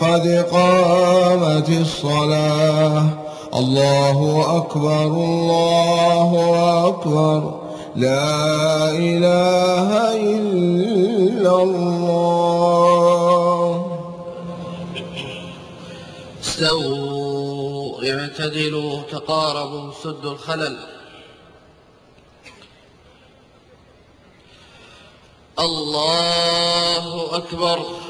قد قامت الصلاة. الله أكبر الله أكبر. لا إله إلا الله. استووا اعتدلوا تقاربوا سدوا الخلل. الله أكبر.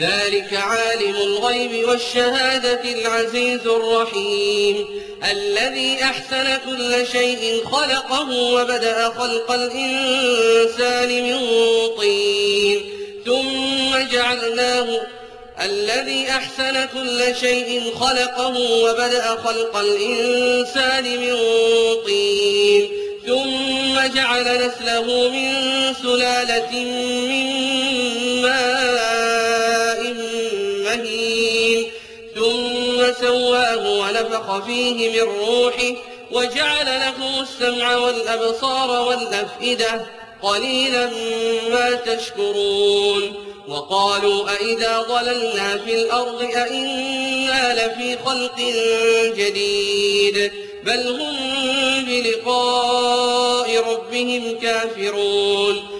ذلك عالم الغيب والشهادة العزيز الرحيم. الذي أحسن كل شيء خلقه وبدأ خلق الإنسان من طين. ثم جعلناه الذي أحسن كل شيء خلقه وبدأ خلق الإنسان من طين. ثم جعل نسله من سلالة من ماء. ثم سواه ونفخ فيه من روحه وجعل لكم السمع والأبصار والأفئدة قليلا ما تشكرون وقالوا أئذا ضللنا في الأرض أئنا لفي خلق جديد بل هم بلقاء ربهم كافرون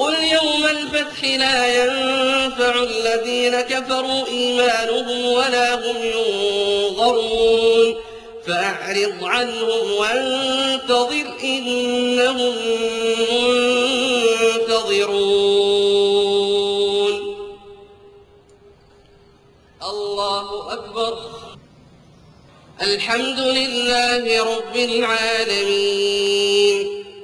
قل يوم الفتح لا ينفع الذين كفروا إيمانهم ولا هم ينظرون. فأعرض عنهم وانتظر إنهم منتظرون. الله أكبر. الحمد لله رب العالمين.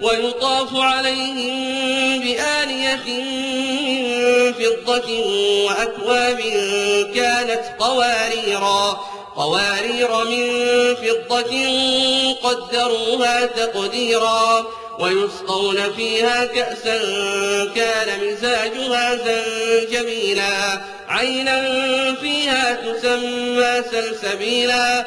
ويطاف عليهم بآنية من فضة وأكواب كانت قواريرا قوارير من فضة قدروها تقديرا ويسقون فيها كأسا كان مزاجها زنجبيلا عينا فيها تسمى سلسبيلا.